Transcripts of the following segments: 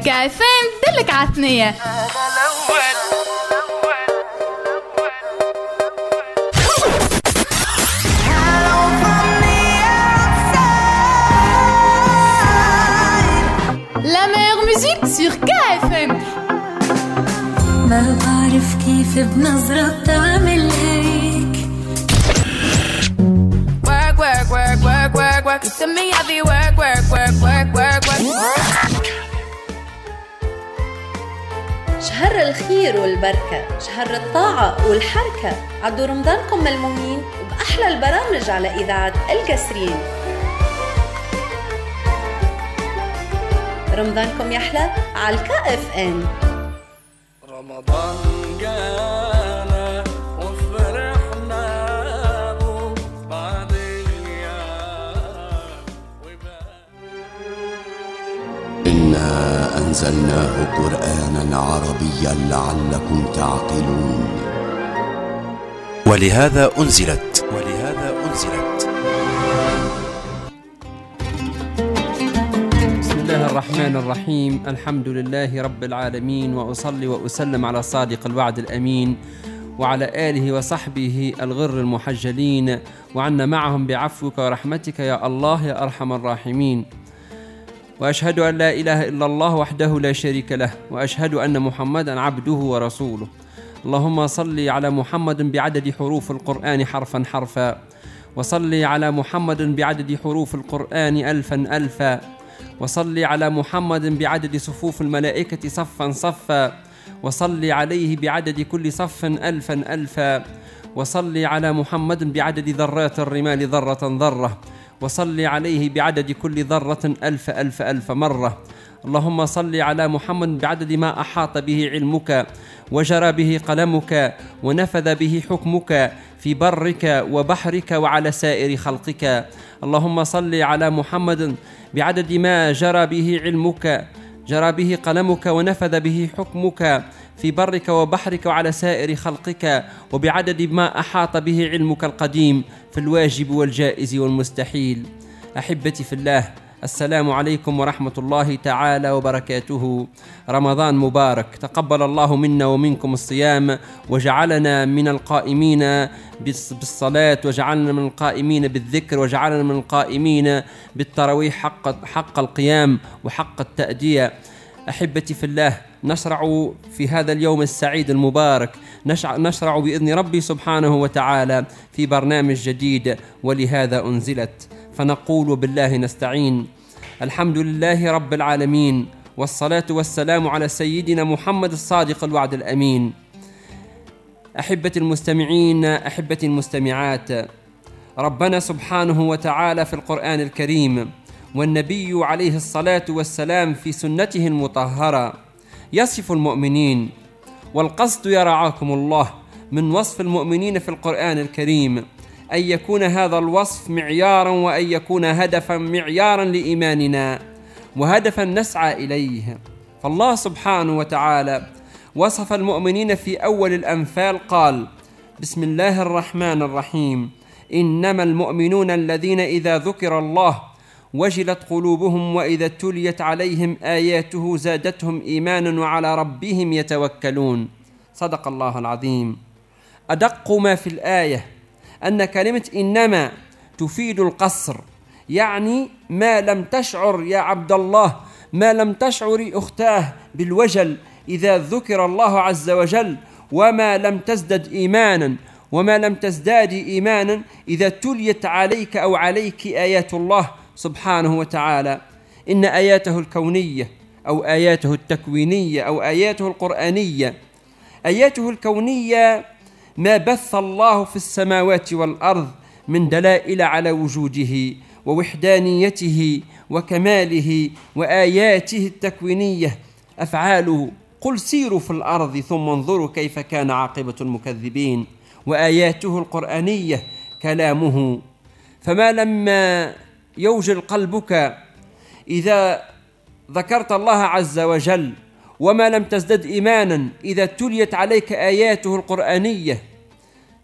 غربية كافم دلك عثنية والبركة. شهر الطاعة والحركة. عدوا رمضانكم ملمومين بأحلى البرامج على إذاعة القسرين رمضانكم يحلى على الكا إف إم. رمضان جانا أنزلناه قرآنا عربيا لعلكم تعقلون. ولهذا أنزلت. ولهذا أنزلت. بسم الله الرحمن الرحيم. الحمد لله رب العالمين وأصلي وأسلم على صادق الوعد الأمين وعلى آله وصحبه الغر المحجلين وعنا معهم بعفوك ورحمتك يا الله يا أرحم الراحمين. وأشهد أن لا إله إلا الله وحده لا شريك له وأشهد أن محمدا عبده ورسوله. اللهم صل على محمد بعدد حروف القرآن حرفا حرفا. وصل على محمد بعدد حروف القرآن ألفا ألفا. وصل على محمد بعدد صفوف الملائكة صفا صفا. وصل عليه بعدد كل صف ألفا ألفا. وصل على محمد بعدد ذرات الرمال ذرة ذرة. وصل عليه بعدد كل ذرة ألف ألف ألف مرة. اللهم صل على محمد بعدد ما أحاط به علمك وجرى به قلمك ونفذ به حكمك في برك وبحرك وعلى سائر خلقك. اللهم صل على محمد بعدد ما جرى به علمك جرى به قلمك ونفذ به حكمك. في برك وبحرك وعلى سائر خلقك وبعدد ما أحاط به علمك القديم في الواجب والجائز والمستحيل. أحبتي في الله السلام عليكم ورحمة الله تعالى وبركاته. رمضان مبارك. تقبل الله منا ومنكم الصيام وجعلنا من القائمين بالص- بالصلاة وجعلنا من القائمين بالذكر وجعلنا من القائمين بالتراويح حق حق القيام وحق التأدية. أحبتي في الله نشرع في هذا اليوم السعيد المبارك نشرع بإذن ربي سبحانه وتعالى في برنامج جديد ولهذا أنزلت. فنقول بالله نستعين. الحمد لله رب العالمين والصلاة والسلام على سيدنا محمد الصادق الوعد الأمين. أحبتي المستمعين أحبتي المستمعات ربنا سبحانه وتعالى في القرآن الكريم والنبي عليه الصلاة والسلام في سنته المطهرة. يصف المؤمنين. والقصد يرعاكم الله من وصف المؤمنين في القرآن الكريم أن يكون هذا الوصف معيارا وأن يكون هدفا معيارا لإيماننا وهدفا نسعى إليه. فالله سبحانه وتعالى وصف المؤمنين في أول الأنفال قال بسم الله الرحمن الرحيم. إنما المؤمنون الذين إذا ذكر الله وجلت قلوبهم وإذا تليت عليهم آياته زادتهم إيمانا وعلى ربهم يتوكلون. صدق الله العظيم. أدق ما في الآية أن كلمة إنما تفيد القصر يعني ما لم تشعر يا عبد الله ما لم تشعري أختاه بالوجل إذا ذكر الله عز وجل وما لم تزدد إيمانا وما لم تزدادي إيمانا إذا تليت عليك أو عليك آيات الله سبحانه وتعالى. إن آياته الكونية أو آياته التكوينية أو آياته القرآنية آياته الكونية ما بث الله في السماوات والأرض من دلائل على وجوده ووحدانيته وكماله وآياته التكوينية. أفعاله قل سيروا في الأرض ثم انظروا كيف كان عاقبة المكذبين. وآياته القرآنية كلامه. فما لما يوجل قلبك إذا ذكرت الله عز وجل وما لم تزدد إيمانا إذا تليت عليك آياته القرآنية.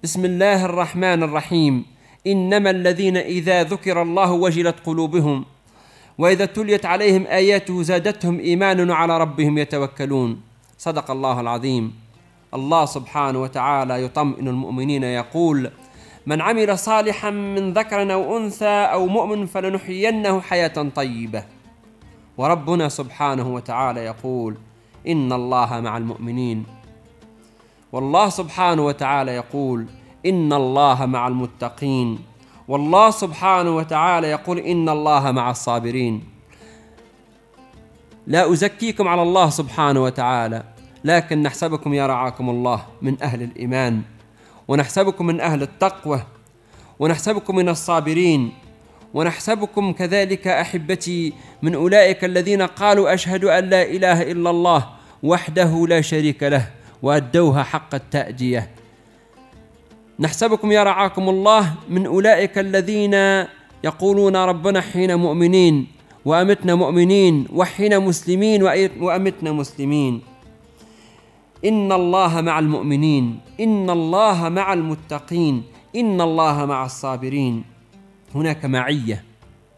بسم الله الرحمن الرحيم. إنما الذين إذا ذكر الله وجلت قلوبهم وإذا تليت عليهم آياته زادتهم إيمانا وعلى ربهم يتوكلون. صدق الله العظيم. الله سبحانه وتعالى يطمئن المؤمنين يقول من عمل صالحا من ذكر أو أنثى أو مؤمن فلنحيينه حياة طيبة. وربنا سبحانه وتعالى يقول إن الله مع المؤمنين. والله سبحانه وتعالى يقول إن الله مع المتقين. والله سبحانه وتعالى يقول إن الله مع الصابرين. لا أزكيكم على الله سبحانه وتعالى لكن نحسبكم يا رعاكم الله من أهل الإيمان. ونحسبكم من أهل التقوى ونحسبكم من الصابرين ونحسبكم كذلك أحبتي من أولئك الذين قالوا أشهد أن لا إله إلا الله وحده لا شريك له وأدوها حق التأدية. نحسبكم يا رعاكم الله من أولئك الذين يقولون ربنا حين مؤمنين وأمتنا مؤمنين وحين مسلمين وأمتنا مسلمين. إن الله مع المؤمنين إن الله مع المتقين إن الله مع الصابرين. هناك معية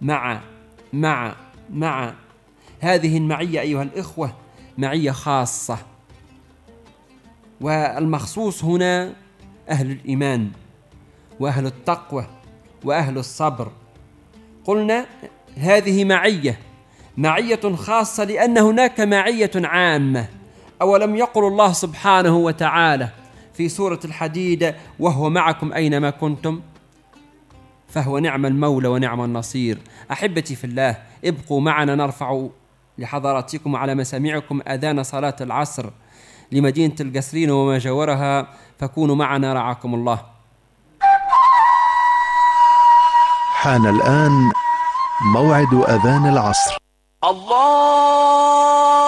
مع مع مع. هذه المعية أيها الإخوة معية خاصة. والمخصوص هنا أهل الإيمان وأهل التقوى وأهل الصبر. قلنا هذه معية معية خاصة لأن هناك معية عامة. أولم يقل الله سبحانه وتعالى في سورة الحديد وهو معكم أينما كنتم؟ فهو نعم المولى ونعم النصير. أحبتي في الله ابقوا معنا نرفع لحضراتكم على مسامعكم أذان صلاة العصر لمدينة القسرين وما جاورها فكونوا معنا رعاكم الله. حان الآن موعد أذان العصر. الله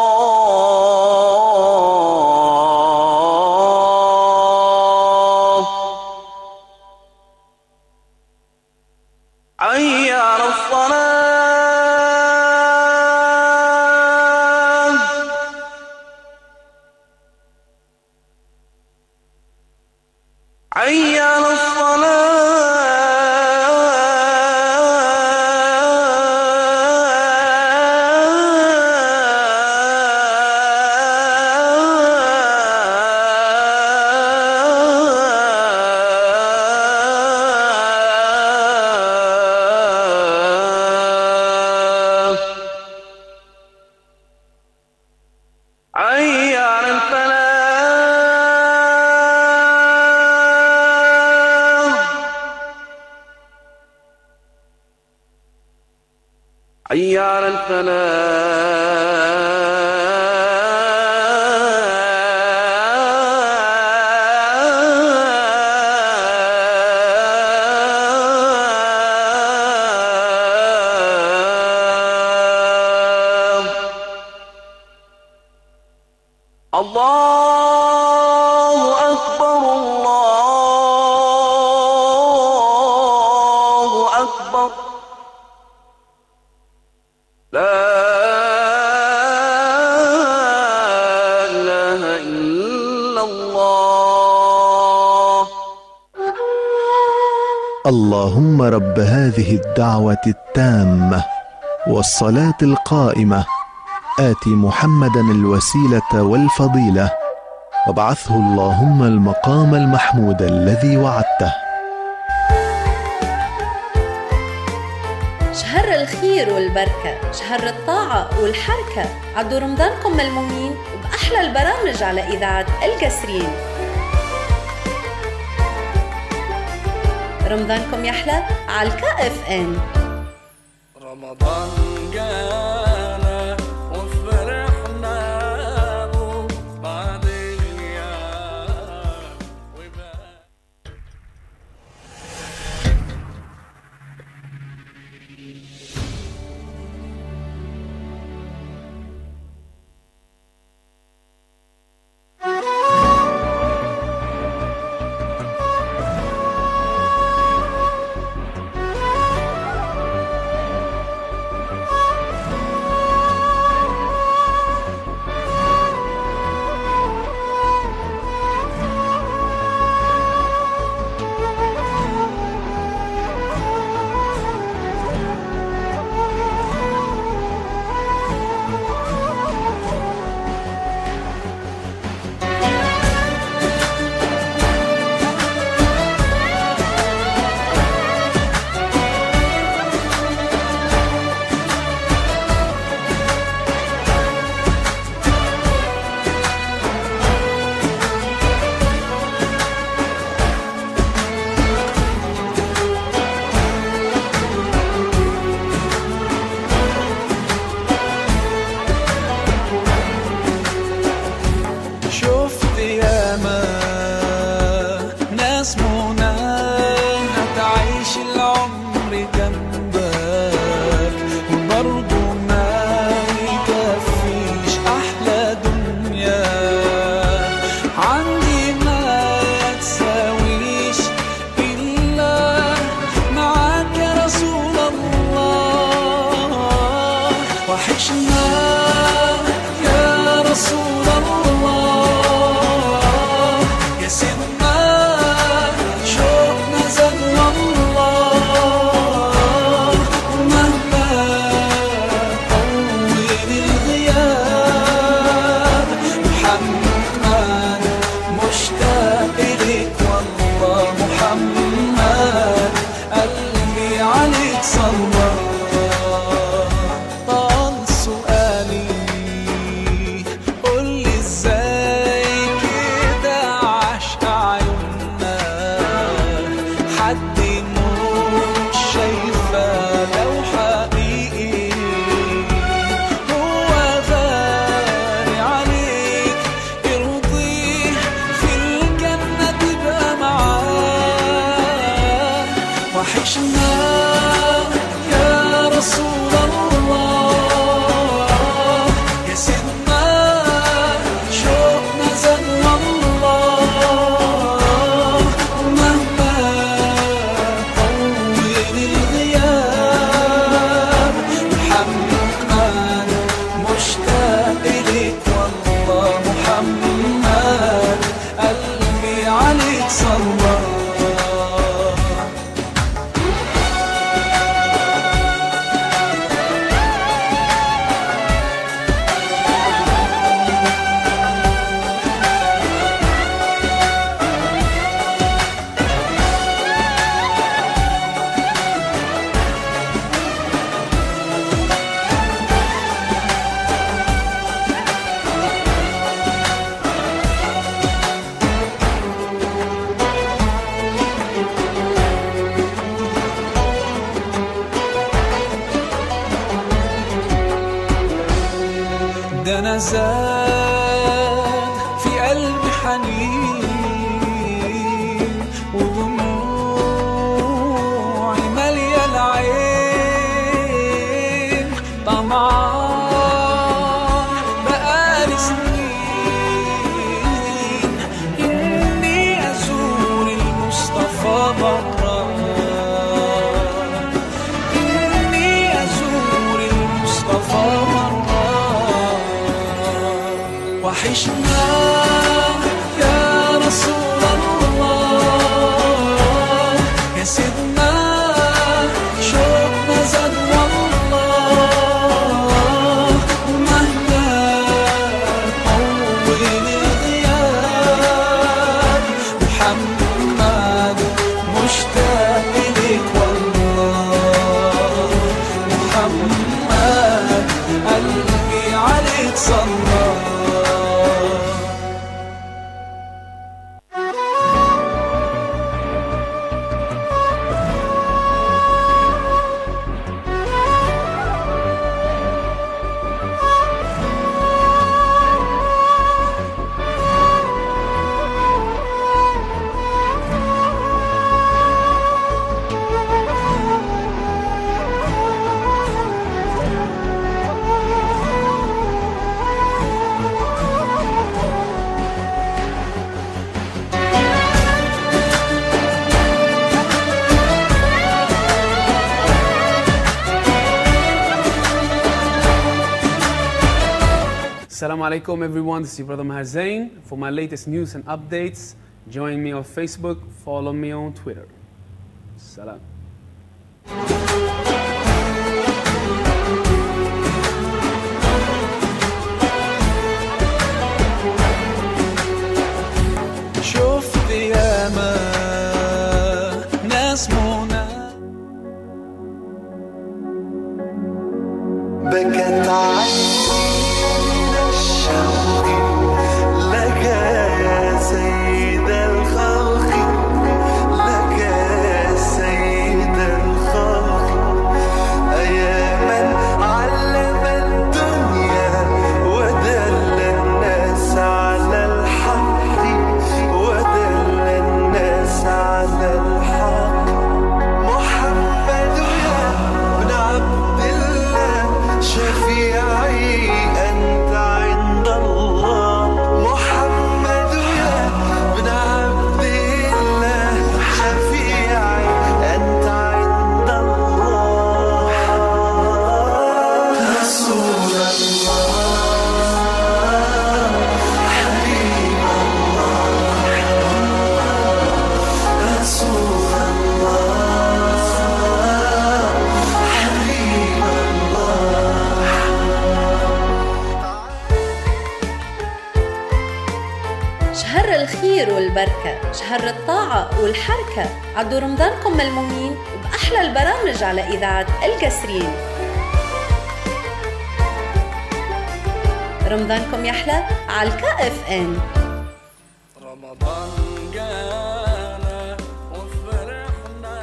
اللهم رب هذه الدعوة التامة والصلاة القائمة. آت محمدا الوسيلة والفضيلة. وابعثه اللهم المقام المحمود الذي وعدته. شهر الخير والبركة شهر الطاعة والحركة. عدوا رمضانكم ملمومين وبأحلى البرامج على إذاعة القسرين رمضانكم يحلى على الكا إف nazar. Assalamu alaikum everyone, this is your brother Maher Zain. For my latest news and updates, join me on Facebook, follow me on Twitter. Salam. عدوا رمضانكم ملمومين بأحلى البرامج على إذاعة القسرين رمضانكم يحلى على الكا إف إم. رمضان جانا وفرحنا.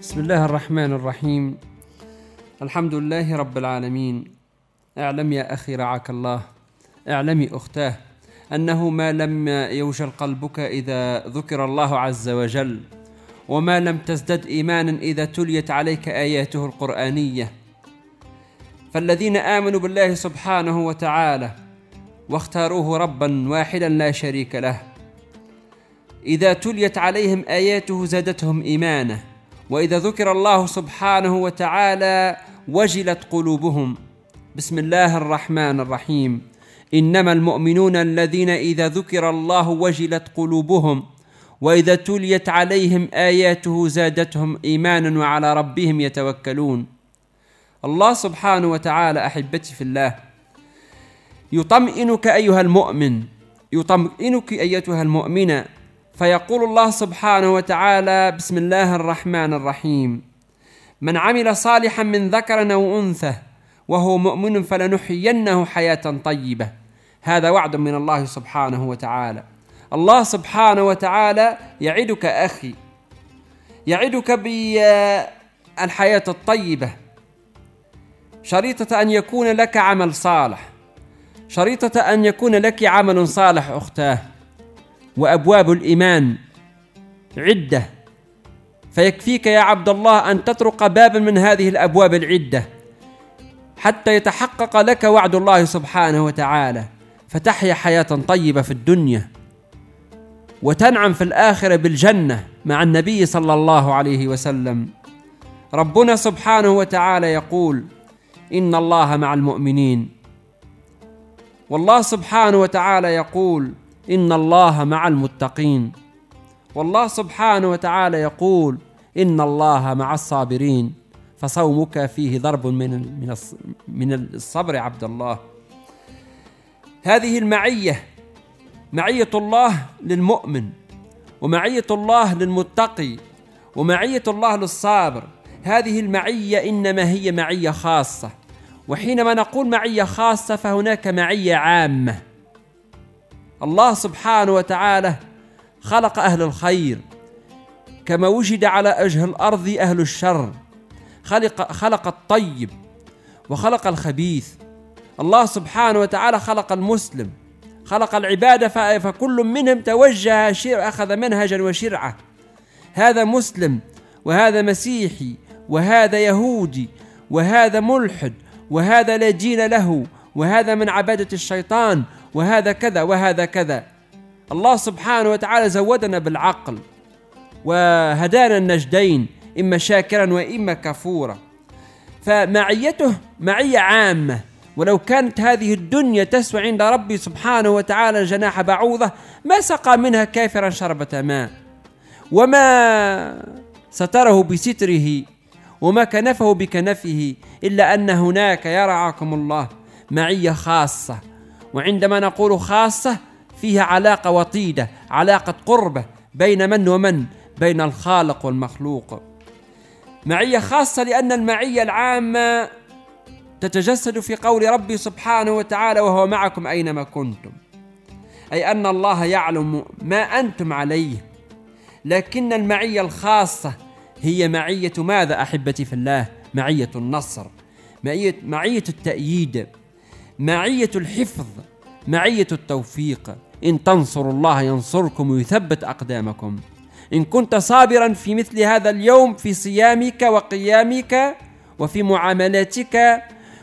بسم الله الرحمن الرحيم. الحمد لله رب العالمين. اعلم يا أخي رعاك الله. أعلمي أختاه أنه ما لم يوجل قلبك إذا ذكر الله عز وجل وما لم تزدد إيمانا إذا تليت عليك آياته القرآنية. فالذين آمنوا بالله سبحانه وتعالى واختاروه ربا واحدا لا شريك له. إذا تليت عليهم آياته زادتهم إيمانا وإذا ذكر الله سبحانه وتعالى وجلت قلوبهم. بسم الله الرحمن الرحيم. إنما المؤمنون الذين إذا ذكر الله وجلت قلوبهم وإذا تليت عليهم آياته زادتهم إيمانا وعلى ربهم يتوكلون. الله سبحانه وتعالى أحبتي في الله يطمئنك أيها المؤمن يطمئنك أيتها المؤمنة فيقول الله سبحانه وتعالى بسم الله الرحمن الرحيم من عمل صالحا من ذكر أو أنثى وهو مؤمن فلنحيينه حياة طيبة. هذا وعد من الله سبحانه وتعالى. الله سبحانه وتعالى يعدك أخي. يعدك بالحياة الطيبة. شريطة أن يكون لك عمل صالح. شريطة أن يكون لك عمل صالح أختاه. وأبواب الإيمان. عدة. فيكفيك يا عبد الله أن تطرق بابا من هذه الأبواب العدة. حتى يتحقق لك وعد الله سبحانه وتعالى. فتحيا حياة طيبة في الدنيا وتنعم في الآخرة بالجنة مع النبي صلى الله عليه وسلم. ربنا سبحانه وتعالى يقول إن الله مع المؤمنين. والله سبحانه وتعالى يقول إن الله مع المتقين. والله سبحانه وتعالى يقول إن الله مع الصابرين. فصومك فيه ضرب من من من الصبر عبد الله. هذه المعية معية الله للمؤمن ومعية الله للمتقي ومعية الله للصابر. هذه المعية إنما هي معية خاصة. وحينما نقول معية خاصة فهناك معية عامة. الله سبحانه وتعالى خلق أهل الخير. كما وجد على وجه الأرض أهل الشر. خلق خلق الطيب وخلق الخبيث. الله سبحانه وتعالى خلق المسلم خلق العبادة فكل منهم توجه شر أخذ منهجا وشرعة. هذا مسلم وهذا مسيحي وهذا يهودي وهذا ملحد وهذا لا دين له وهذا من عبادة الشيطان وهذا كذا وهذا كذا. الله سبحانه وتعالى زودنا بالعقل وهدانا النجدين. إما شاكرا وإما كفورا. فمعيته معية عامة. ولو كانت هذه الدنيا تسوى عند ربي سبحانه وتعالى جناح بعوضة ما سقى منها كافرا شربة ماء. وما ستره بستره وما كنفه بكنفه إلا أن هناك يرعاكم الله معية خاصة. وعندما نقول خاصة فيها علاقة وطيدة علاقة قربة بين من ومن؟ بين الخالق والمخلوق. معية خاصة لأن المعية العامة تتجسد في قول ربي سبحانه وتعالى وهو معكم أينما كنتم. أي أن الله يعلم ما أنتم عليه. لكن المعية الخاصة هي معية ماذا أحبتي في الله؟ معية النصر معية, معية التأييد معية الحفظ معية التوفيق. إن تنصروا الله ينصركم ويثبت أقدامكم. إن كنت صابرا في مثل هذا اليوم في صيامك وقيامك وفي معاملاتك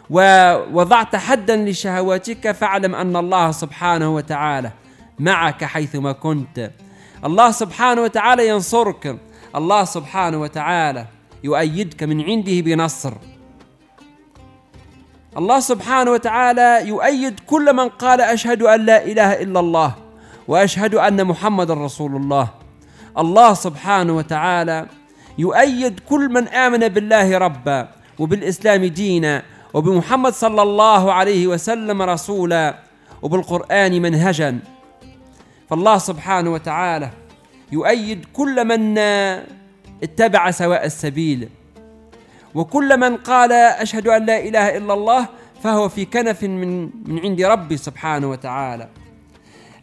ووضعت حدا لشهواتك فاعلم أن الله سبحانه وتعالى معك حيثما كنت. الله سبحانه وتعالى ينصرك. الله سبحانه وتعالى يؤيدك من عنده بنصر. الله سبحانه وتعالى يؤيد كل من قال أشهد أن لا إله إلا الله وأشهد أن محمد رسول الله. الله سبحانه وتعالى يؤيد كل من آمن بالله ربا وبالإسلام دينا وبمحمد صلى الله عليه وسلم رسولا وبالقرآن منهجا. فالله سبحانه وتعالى يؤيد كل من اتبع سواء السبيل. وكل من قال أشهد أن لا إله إلا الله فهو في كنف من من عند ربي سبحانه وتعالى.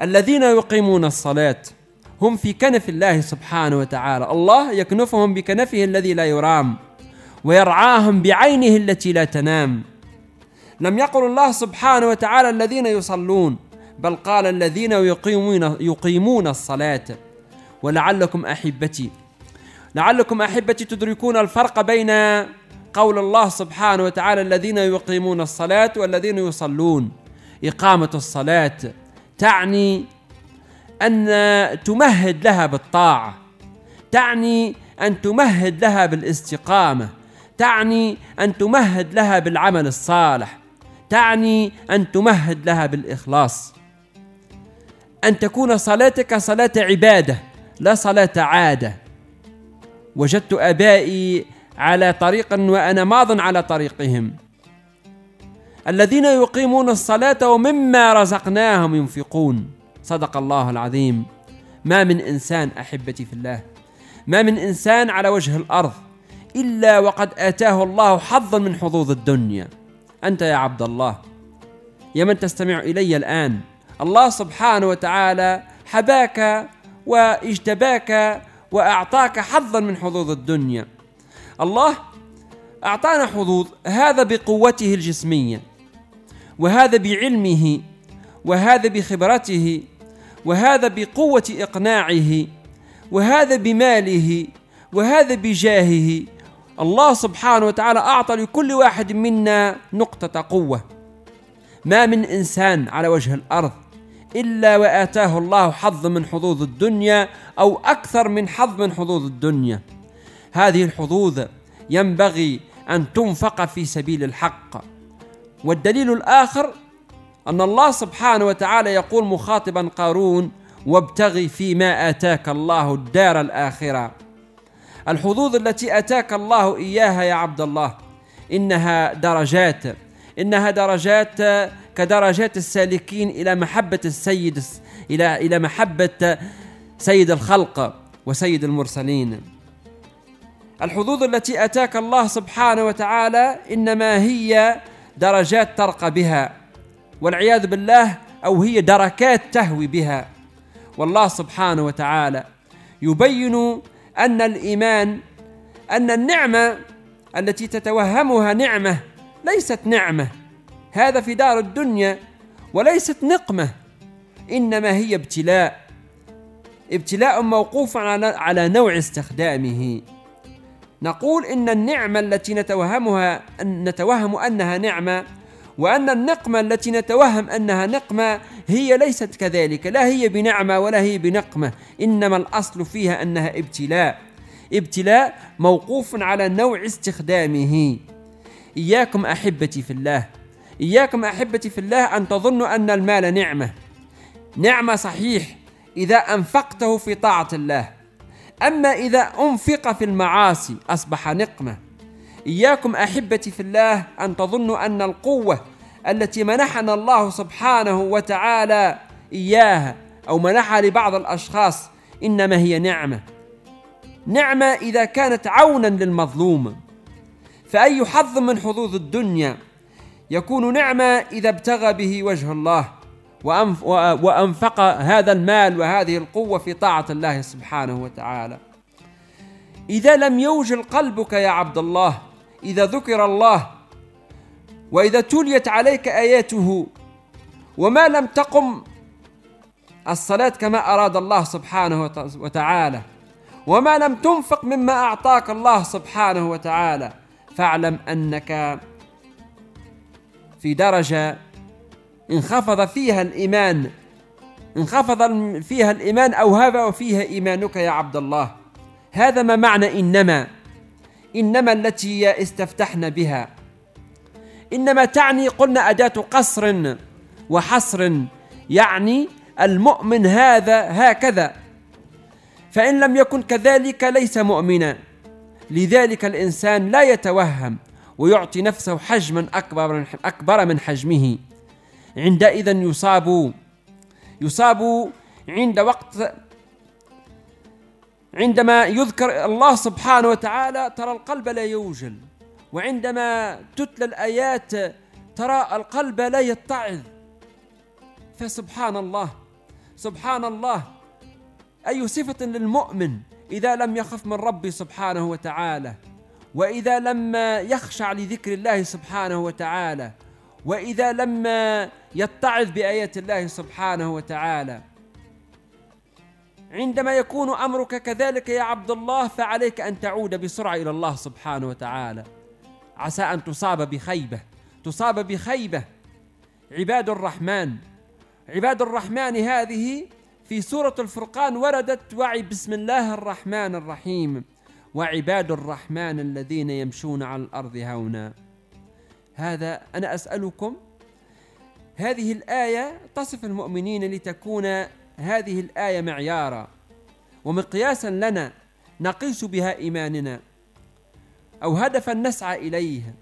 الذين يقيمون الصلاة هم في كنف الله سبحانه وتعالى. الله يكنفهم بكنفه الذي لا يرام ويرعاهم بعينه التي لا تنام. لم يقل الله سبحانه وتعالى الذين يصلون بل قال الذين يقيمون يقيمون الصلاة. ولعلكم أحبتي لعلكم أحبتي تدركون الفرق بين قول الله سبحانه وتعالى الذين يقيمون الصلاة والذين يصلون. إقامة الصلاة تعني أن تمهد لها بالطاعة تعني أن تمهد لها بالاستقامة تعني أن تمهد لها بالعمل الصالح تعني أن تمهد لها بالإخلاص. أن تكون صلاتك صلاة عبادة لا صلاة عادة. وجدت آبائي على طريق وأنا ماض على طريقهم. الذين يقيمون الصلاة ومما رزقناهم ينفقون. صدق الله العظيم. ما من إنسان أحبتي في الله. ما من إنسان على وجه الأرض. إلا وقد آتاه الله حظا من حظوظ الدنيا. أنت يا عبد الله. يا من تستمع إلي الآن. الله سبحانه وتعالى حباك واجتباك وأعطاك حظا من حظوظ الدنيا. الله أعطانا حظوظ هذا بقوته الجسمية وهذا بعلمه وهذا بخبرته وهذا بقوة إقناعه وهذا بماله وهذا بجاهه. الله سبحانه وتعالى أعطى لكل واحد منا نقطة قوة. ما من إنسان على وجه الأرض إلا وآتاه الله حظ من حظوظ الدنيا أو أكثر من حظ من حظوظ الدنيا. هذه الحظوظ ينبغي أن تنفق في سبيل الحق. والدليل الآخر أن الله سبحانه وتعالى يقول مخاطبا قارون وابتغ فيما آتاك الله الدار الآخرة. الحظوظ التي آتاك الله إياها يا عبد الله إنها درجات إنها درجات كدرجات السالكين إلى محبة السيد إلى إلى محبة سيد الخلق وسيد المرسلين. الحظوظ التي آتاك الله سبحانه وتعالى إنما هي درجات ترقى بها. والعياذ بالله أو هي دركات تهوي بها. والله سبحانه وتعالى يبين أن الإيمان أن النعمة التي تتوهمها نعمة ليست نعمة. هذا في دار الدنيا وليست نقمة إنما هي ابتلاء. ابتلاء موقوف على نوع استخدامه. نقول إن النعمة التي نتوهمها نتوهم أنها نعمة وأن النقمة التي نتوهم أنها نقمة هي ليست كذلك. لا هي بنعمة ولا هي بنقمة. إنما الأصل فيها أنها ابتلاء. ابتلاء موقوف على نوع استخدامه. إياكم أحبتي في الله. إياكم أحبتي في الله أن تظنوا أن المال نعمة. نعمة صحيح إذا أنفقته في طاعة الله. أما إذا أنفق في المعاصي أصبح نقمة. إياكم أحبتي في الله أن تظنوا أن القوة التي منحنا الله سبحانه وتعالى إياها أو منحها لبعض الأشخاص إنما هي نعمة. نعمة إذا كانت عونا للمظلوم. فأي حظ من حظوظ الدنيا يكون نعمة إذا ابتغى به وجه الله وأنف وأنفق هذا المال وهذه القوة في طاعة الله سبحانه وتعالى. إذا لم يوجل قلبك يا عبد الله إذا ذكر الله وإذا تليت عليك آياته وما لم تقم الصلاة كما أراد الله سبحانه وتعالى وما لم تنفق مما أعطاك الله سبحانه وتعالى فاعلم أنك في درجة انخفض فيها الإيمان انخفض فيها الإيمان أو هذا وفيها إيمانك يا عبد الله. هذا ما معنى إنما. إنما التي استفتحنا بها. إنما تعني قلنا أداة قصر وحصر يعني المؤمن هذا هكذا. فإن لم يكن كذلك ليس مؤمنا. لذلك الإنسان لا يتوهم ويعطي نفسه حجما أكبر أكبر من حجمه. عندئذ يصاب يصاب عند وقت عندما يذكر الله سبحانه وتعالى ترى القلب لا يوجل. وعندما تتلى الآيات ترى القلب لا يتعظ. فسبحان الله سبحان الله. أي صفة للمؤمن إذا لم يخف من ربي سبحانه وتعالى؟ وإذا لم يخشع لذكر الله سبحانه وتعالى؟ وإذا لم يتعظ بآيات الله سبحانه وتعالى؟ عندما يكون أمرك كذلك يا عبد الله فعليك أن تعود بسرعة إلى الله سبحانه وتعالى. عسى أن تصاب بخيبة تصاب بخيبة. عباد الرحمن عباد الرحمن هذه في سورة الفرقان وردت وعي بسم الله الرحمن الرحيم. وعباد الرحمن الذين يمشون على الأرض هونا. هذا أنا أسألكم هذه الآية تصف المؤمنين لتكون هذه الآية معيارا. ومقياسا لنا نقيس بها إيماننا. أو هدفا نسعى إليه.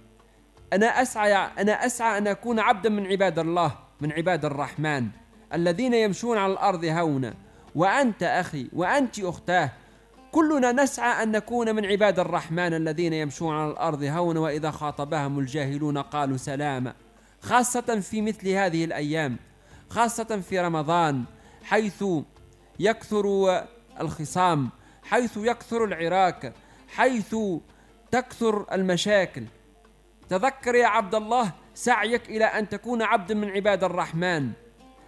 أنا أسعى أنا أسعى أن أكون عبدا من عباد الله من عباد الرحمن الذين يمشون على الأرض هونا. وأنت أخي وأنت أختاه. كلنا نسعى أن نكون من عباد الرحمن الذين يمشون على الأرض هونا. وإذا خاطبهم الجاهلون قالوا سلاما. خاصة في مثل هذه الأيام. خاصة في رمضان. حيث يكثر الخصام حيث يكثر العراك حيث تكثر المشاكل. تذكر يا عبد الله سعيك إلى أن تكون عبدا من عباد الرحمن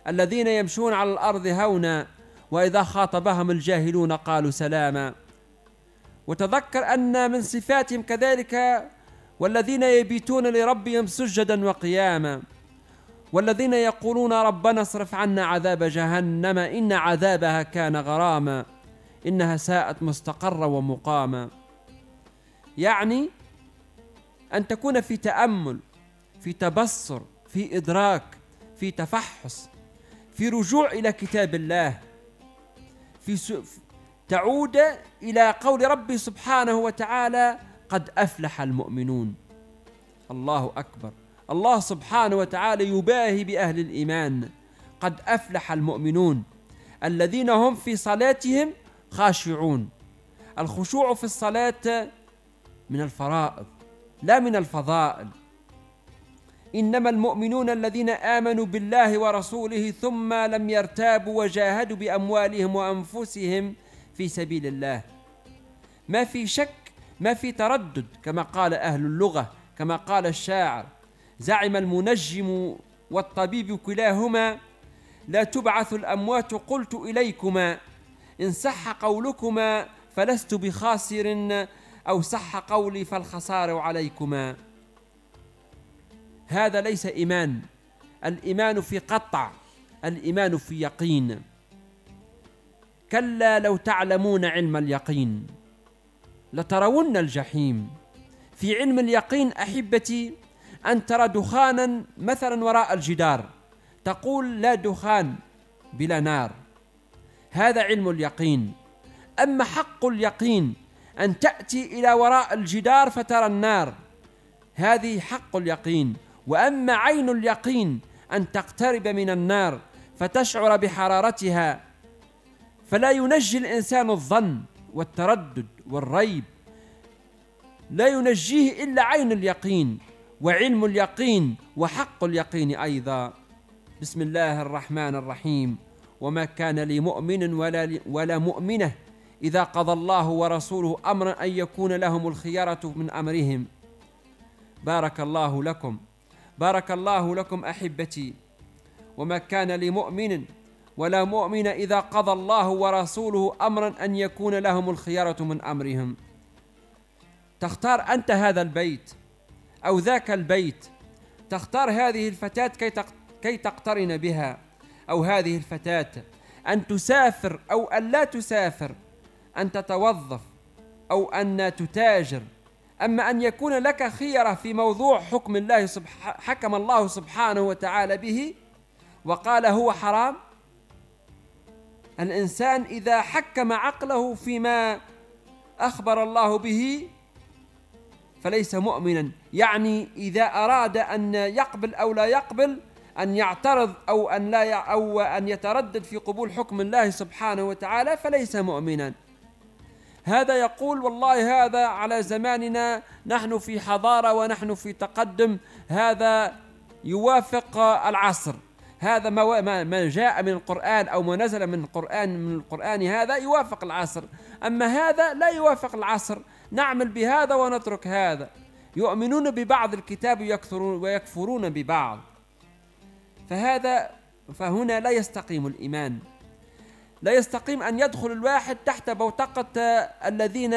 الذين يمشون على الأرض هونا وإذا خاطبهم الجاهلون قالوا سلاما. وتذكر أن من صفاتهم كذلك والذين يبيتون لربهم سجدا وقياما. والذين يقولون ربنا اصرف عنا عذاب جهنم إن عذابها كان غراما إنها ساءت مستقرا ومقاما. يعني أن تكون في تأمل في تبصر في إدراك في تفحص في رجوع إلى كتاب الله في س... تعود إلى قول ربي سبحانه وتعالى قد أفلح المؤمنون. الله أكبر. الله سبحانه وتعالى يباهي بأهل الإيمان. قد أفلح المؤمنون الذين هم في صلاتهم خاشعون. الخشوع في الصلاة من الفرائض لا من الفضائل. إنما المؤمنون الذين آمنوا بالله ورسوله ثم لم يرتابوا وجاهدوا بأموالهم وأنفسهم في سبيل الله. ما في شك ما في تردد كما قال أهل اللغة كما قال الشاعر. زعم المنجم والطبيب كلاهما لا تبعث الأموات قلت إليكما إن صح قولكما فلست بخاسر أو صح قولي فالخسار عليكما. هذا ليس إيمان الإيمان في قطع الإيمان في يقين. كلا لو تعلمون علم اليقين لترون الجحيم. في علم اليقين أحبتي أن ترى دخانا مثلا وراء الجدار. تقول لا دخان بلا نار. هذا علم اليقين. أما حق اليقين أن تأتي إلى وراء الجدار فترى النار. هذه حق اليقين. وأما عين اليقين أن تقترب من النار فتشعر بحرارتها فلا ينجي الإنسان الظن والتردد والريب. لا ينجيه إلا عين اليقين. وعلم اليقين وحق اليقين أيضا. بسم الله الرحمن الرحيم. وما كان لمؤمن ولا ولا مؤمنة إذا قضى الله ورسوله أمرا أن يكون لهم الخيره من أمرهم. بارك الله لكم. بارك الله لكم أحبتي. وما كان لمؤمن ولا مؤمن إذا قضى الله ورسوله أمرا أن يكون لهم الخيره من أمرهم. تختار أنت هذا البيت. أو ذاك البيت. تختار هذه الفتاة كي كي تقترن بها. أو هذه الفتاة. أن تسافر أو أن لا تسافر. أن تتوظف أو أن تتاجر. أما أن يكون لك خيرة في موضوع حكم الله سبحانه حكم الله سبحانه وتعالى به وقال هو حرام. الإنسان إذا حكم عقله فيما أخبر الله به فليس مؤمنا. يعني إذا أراد أن يقبل أو لا يقبل أن يعترض أو أن لا أو أن يتردد في قبول حكم الله سبحانه وتعالى فليس مؤمنا. هذا يقول والله هذا على زماننا نحن في حضارة ونحن في تقدم هذا يوافق العصر. هذا ما ما جاء من القرآن أو ما نزل من القرآن من القرآن هذا يوافق العصر. أما هذا لا يوافق العصر. نعمل بهذا ونترك هذا. يؤمنون ببعض الكتاب ويكفرون ببعض. فهذا فهنا لا يستقيم الإيمان. لا يستقيم أن يدخل الواحد تحت بوتقة الذين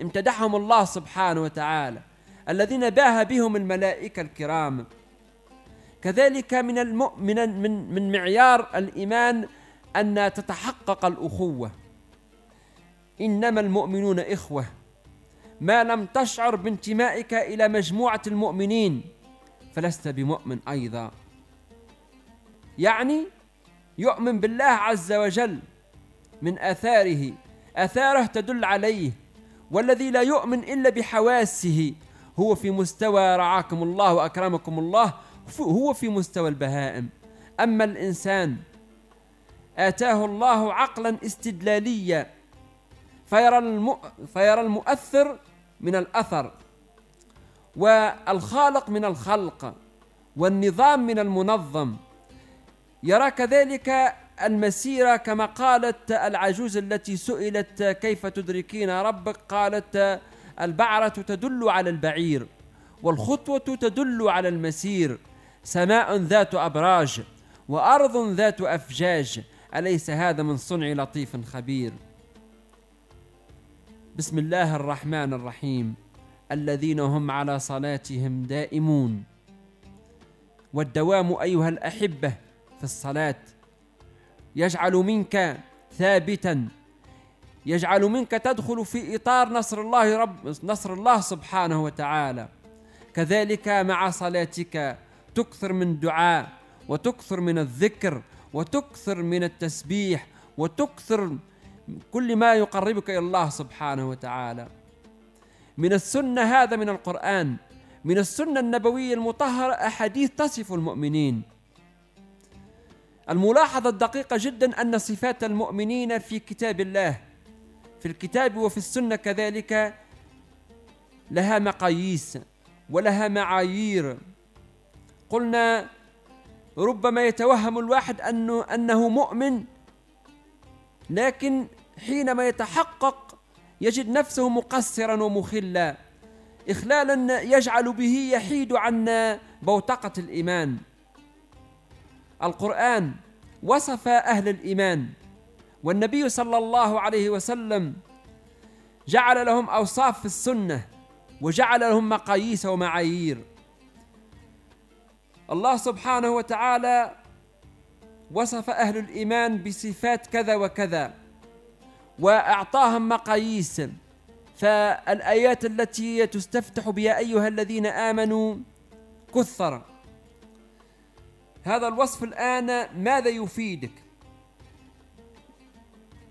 امتدحهم الله سبحانه وتعالى الذين باه بهم الملائكة الكرام. كذلك من المؤمن من من معيار الإيمان أن تتحقق الأخوة. إنما المؤمنون إخوة. ما لم تشعر بانتمائك إلى مجموعة المؤمنين فلست بمؤمن أيضا. يعني يؤمن بالله عز وجل من آثاره. آثاره تدل عليه. والذي لا يؤمن إلا بحواسه هو في مستوى رعاكم الله وأكرمكم الله هو في مستوى البهائم. أما الإنسان آتاه الله عقلا استدلاليا فيرى, الم... فيرى المؤثر من الأثر والخالق من الخلق والنظام من المنظم. يرى كذلك المسيرة كما قالت العجوز التي سئلت كيف تدركين ربك؟ قالت البعرة تدل على البعير والخطوة تدل على المسير. سماء ذات أبراج وأرض ذات أفجاج. أليس هذا من صنع لطيف خبير؟ بسم الله الرحمن الرحيم. الذين هم على صلاتهم دائمون. والدوام أيها الأحبة في الصلاة. يجعل منك ثابتا. يجعل منك تدخل في إطار نصر الله رب نصر الله سبحانه وتعالى. كذلك مع صلاتك تكثر من دعاء وتكثر من الذكر وتكثر من التسبيح وتكثر كل ما يقربك إلى الله سبحانه وتعالى. من السنة هذا من القرآن من السنة النبوية المطهرة أحاديث تصف المؤمنين. الملاحظة الدقيقة جدا أن صفات المؤمنين في كتاب الله في الكتاب وفي السنة كذلك لها مقاييس ولها معايير. قلنا ربما يتوهم الواحد أنه أنه مؤمن لكن حينما يتحقق يجد نفسه مقصرا ومخلا. اخلالا يجعل به يحيد عن بوتقة الإيمان. القرآن وصف أهل الإيمان. والنبي صلى الله عليه وسلم جعل لهم أوصاف في السنة وجعل لهم مقاييس ومعايير. الله سبحانه وتعالى وصف أهل الإيمان بصفات كذا وكذا وأعطاهم مقاييس. فالآيات التي تستفتح بها أيها الذين آمنوا كثر. هذا الوصف الآن ماذا يفيدك؟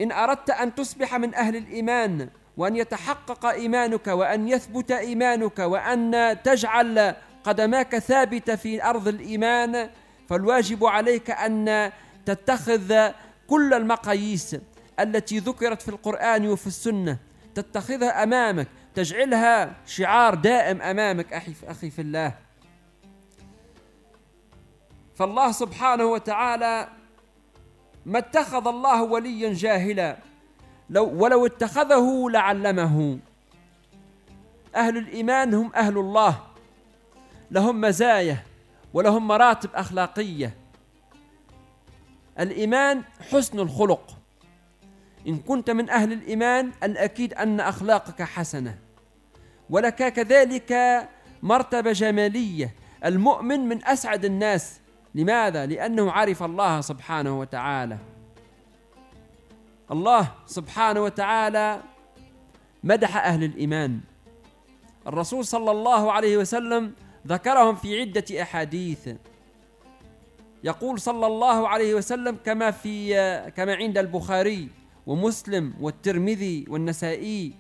إن أردت أن تصبح من أهل الإيمان وأن يتحقق إيمانك وأن يثبت إيمانك وأن تجعل قدماك ثابتة في أرض الإيمان فالواجب عليك أن تتخذ كل المقاييس التي ذكرت في القرآن وفي السنة تتخذها أمامك تجعلها شعار دائم أمامك أخي في الله. فالله سبحانه وتعالى ما اتخذ الله وليا جاهلا. لو ولو اتخذه لعلمه. أهل الإيمان هم أهل الله لهم مزايا ولهم مراتب أخلاقية. الإيمان حسن الخلق. إن كنت من أهل الإيمان الأكيد أن أخلاقك حسنة. ولك كذلك مرتبة جمالية. المؤمن من أسعد الناس. لماذا؟ لأنه عرف الله سبحانه وتعالى. الله سبحانه وتعالى مدح أهل الإيمان. الرسول صلى الله عليه وسلم ذكرهم في عدة أحاديث. يقول صلى الله عليه وسلم كما في كما عند البخاري ومسلم والترمذي والنسائي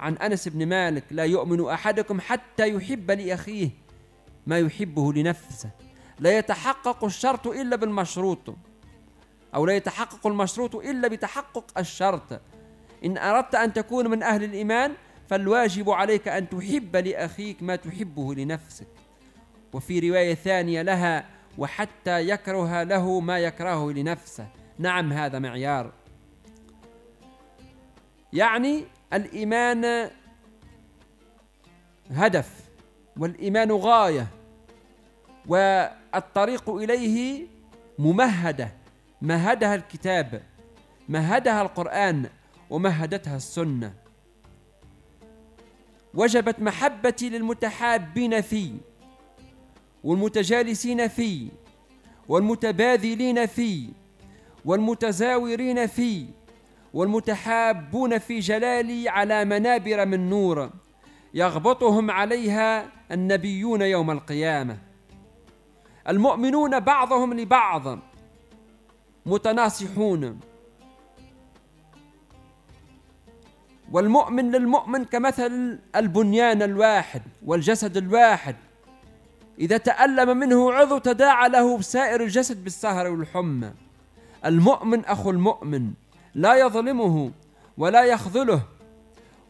عن أنس بن مالك لا يؤمن أحدكم حتى يحب لأخيه ما يحبه لنفسه. لا يتحقق الشرط إلا بالمشروط أو لا يتحقق المشروط إلا بتحقق الشرط. إن أردت أن تكون من أهل الإيمان فالواجب عليك أن تحب لأخيك ما تحبه لنفسك. وفي رواية ثانية لها وحتى يكره له ما يكرهه لنفسه. نعم هذا معيار. يعني الإيمان هدف والإيمان غاية والطريق إليه ممهدة. مهدها الكتاب مهدها القرآن ومهدتها السنة. وجبت محبتي للمتحابين فيه والمتجالسين فيه والمتباذلين فيه والمتزاورين فيه والمتحابون في جلالي على منابر من نور يغبطهم عليها النبيون يوم القيامة. المؤمنون بعضهم لبعض متناصحون. والمؤمن للمؤمن كمثل البنيان الواحد والجسد الواحد إذا تألم منه عضو تداعى له سائر الجسد بالسهر والحمى. المؤمن أخو المؤمن لا يظلمه ولا يخذله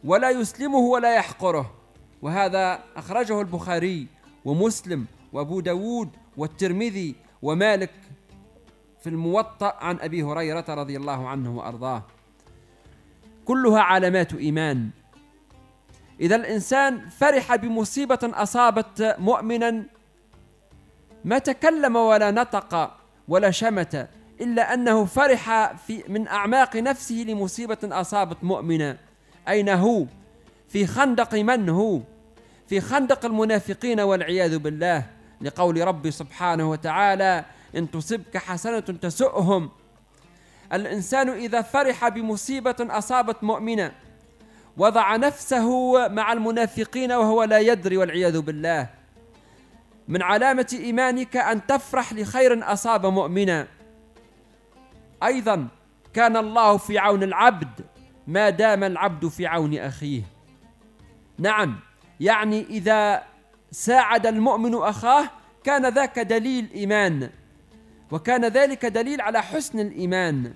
ولا يسلمه ولا يحقره. وهذا أخرجه البخاري ومسلم وأبو داود والترمذي ومالك في الموطأ عن أبي هريرة رضي الله عنه وأرضاه. كلها علامات إيمان. إذا الإنسان فرح بمصيبة أصابت مؤمنا ما تكلم ولا نطق ولا شمت إلا أنه فرح في من أعماق نفسه لمصيبة أصابت مؤمنا أين هو؟ في خندق من هو؟ في خندق المنافقين والعياذ بالله لقول ربي سبحانه وتعالى إن تصبك حسنة تسؤهم الإنسان إذا فرح بمصيبة أصابت مؤمنا وضع نفسه مع المنافقين وهو لا يدري والعياذ بالله. من علامة إيمانك أن تفرح لخير أصاب مؤمنا. أيضا كان الله في عون العبد ما دام العبد في عون أخيه. نعم يعني إذا ساعد المؤمن أخاه كان ذاك دليل إيمان وكان ذلك دليل على حسن الإيمان.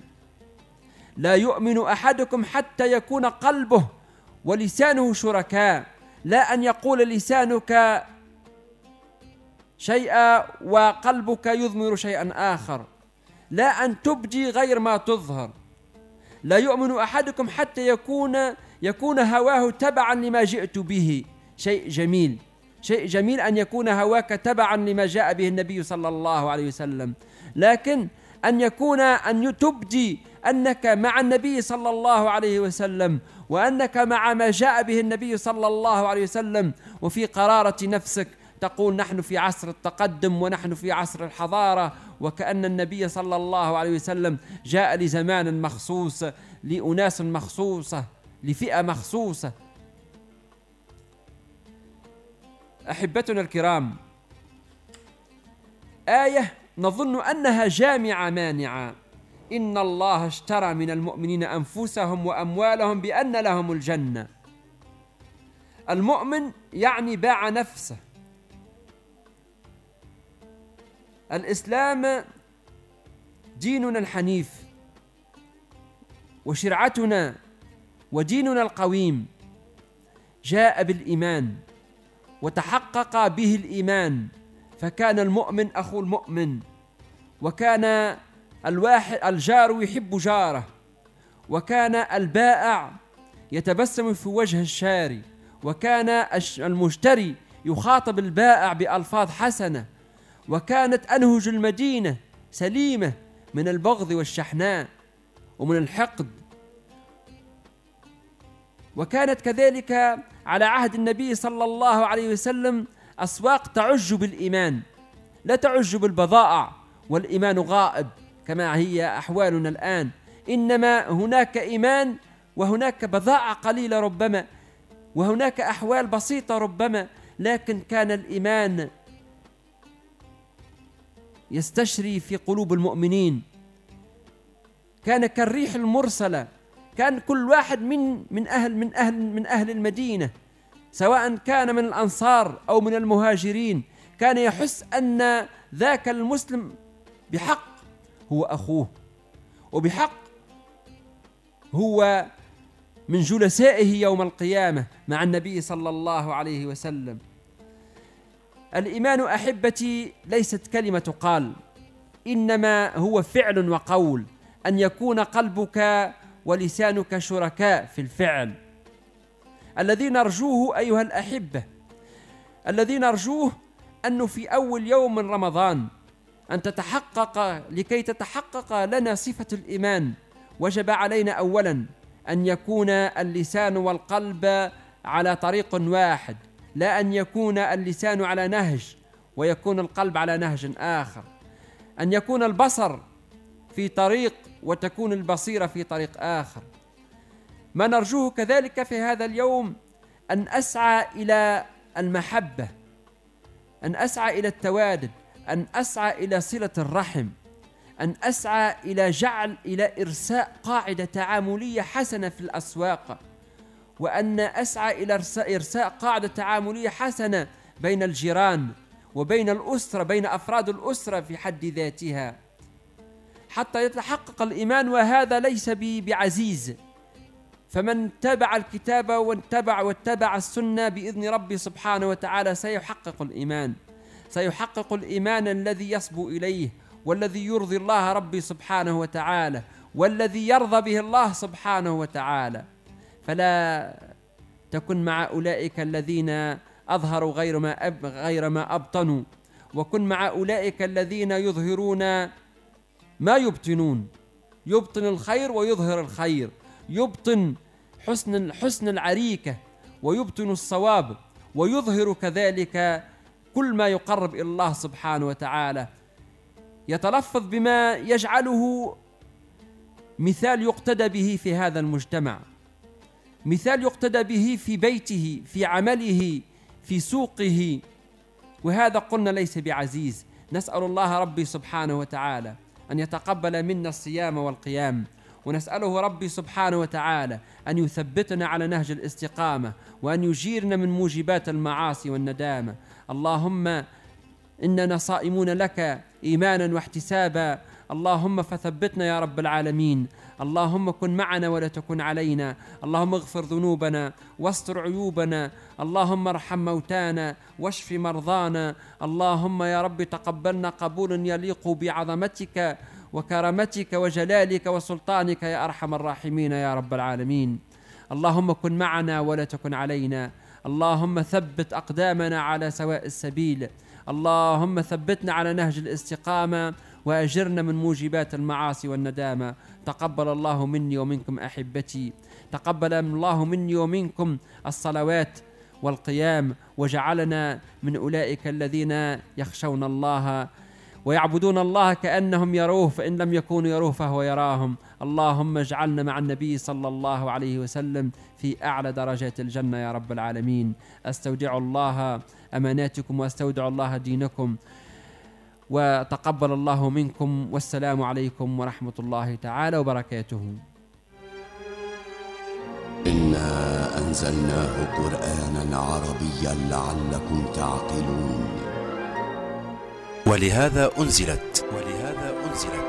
لا يؤمن أحدكم حتى يكون قلبه ولسانه شركاء. لا أن يقول لسانك شيئا وقلبك يضمر شيئا آخر. لا أن تبدي غير ما تظهر. لا يؤمن أحدكم حتى يكون يكون هواه تبعا لما جئت به. شيء جميل. شيء جميل أن يكون هواك تبعا لما جاء به النبي صلى الله عليه وسلم. لكن أن يكون أن تبدي أنك مع النبي صلى الله عليه وسلم وأنك مع ما جاء به النبي صلى الله عليه وسلم وفي قرارة نفسك تقول نحن في عصر التقدم ونحن في عصر الحضارة وكأن النبي صلى الله عليه وسلم جاء لزمان مخصوص لأناس مخصوصة لفئة مخصوصة. أحبتنا الكرام آية نظن أنها جامعة مانعة. إن الله اشترى من المؤمنين أنفسهم وأموالهم بأن لهم الجنة. المؤمن يعني باع نفسه. الإسلام ديننا الحنيف وشرعتنا وديننا القويم. جاء بالإيمان وتحقق به الإيمان. فكان المؤمن أخو المؤمن. وكان الواحد الجار يحب جاره. وكان البائع يتبسم في وجه الشاري. وكان المشتري يخاطب البائع بألفاظ حسنة. وكانت أنهج المدينة سليمة من البغض والشحناء ومن الحقد. وكانت كذلك على عهد النبي صلى الله عليه وسلم أسواق تعج بالإيمان. لا تعج بالبضائع والإيمان غائب. كما هي أحوالنا الآن. إنما هناك إيمان وهناك بضائع قليلة ربما وهناك أحوال بسيطة ربما لكن كان الإيمان يستشري في قلوب المؤمنين. كان كالريح المرسلة كان كل واحد من من أهل من أهل من أهل المدينة سواء كان من الأنصار أو من المهاجرين كان يحس أن ذاك المسلم بحق هو أخوه. وبحق هو من جلسائه يوم القيامة مع النبي صلى الله عليه وسلم. الإيمان أحبتي ليست كلمة قال إنما هو فعل وقول أن يكون قلبك ولسانك شركاء في الفعل. الذي نرجوه أيها الأحبة الذي نرجوه أنه في أول يوم من رمضان أن تتحقق لكي تتحقق لنا صفة الإيمان. وجب علينا أولا أن يكون اللسان والقلب على طريق واحد لا أن يكون اللسان على نهج ويكون القلب على نهج آخر. أن يكون البصر في طريق وتكون البصيرة في طريق آخر. ما نرجوه كذلك في هذا اليوم أن أسعى إلى المحبة أن أسعى إلى التوادد أن أسعى إلى صلة الرحم أن أسعى إلى جعل إلى إرساء قاعدة تعاملية حسنة في الأسواق وأن أسعى إلى إرساء, قاعدة تعاملية حسنة بين الجيران وبين الأسرة بين أفراد الأسرة في حد ذاتها. حتى يتحقق الإيمان وهذا ليس بعزيز. فمن تبع الكتاب واتبع واتبع السنة بإذن ربي سبحانه وتعالى سيحقق الإيمان. سيحقق الإيمان الذي يصبو إليه والذي يرضي الله ربي سبحانه وتعالى والذي يرضى به الله سبحانه وتعالى. فلا تكن مع أولئك الذين أظهروا غير ما أب غير ما أبطنوا وكن مع أولئك الذين يظهرون ما يبطنون. يبطن الخير ويظهر الخير. يبطن حسن حسن العريكة ويبطن الصواب ويظهر كذلك كل ما يقرب إلى الله سبحانه وتعالى. يتلفظ بما يجعله مثال يقتدى به في هذا المجتمع. مثال يقتدى به في بيته في عمله في سوقه. وهذا قلنا ليس بعزيز. نسأل الله ربي سبحانه وتعالى أن يتقبل منا الصيام والقيام. ونسأله ربي سبحانه وتعالى أن يثبتنا على نهج الاستقامة. وأن يجيرنا من موجبات المعاصي والندامة. اللهم إننا صائمون لك إيمانا واحتسابا. اللهم فثبتنا يا رب العالمين. اللهم كن معنا ولا تكن علينا. اللهم اغفر ذنوبنا واستر عيوبنا. اللهم ارحم موتانا واشف مرضانا. اللهم يا رب تقبلنا قبولا يليق بعظمتك وكرامتك وجلالك وسلطانك يا أرحم الراحمين يا رب العالمين. اللهم كن معنا ولا تكن علينا. اللهم ثبت أقدامنا على سواء السبيل. اللهم ثبتنا على نهج الاستقامة وأجرنا من موجبات المعاصي والندامة. تقبل الله مني ومنكم أحبتي. تقبل الله مني ومنكم الصلوات والقيام. وجعلنا من أولئك الذين يخشون الله ويعبدون الله كأنهم يروه فإن لم يكونوا يروه فهو يراهم. اللهم اجعلنا مع النبي صلى الله عليه وسلم في أعلى درجات الجنة يا رب العالمين. أستودع الله أماناتكم وأستودع الله دينكم وتقبل الله منكم. والسلام عليكم ورحمة الله تعالى وبركاته. إنا أنزلناه قرآنا عربيا لعلكم تعقلون. ولهذا أنزلت ولهذا أنزلت.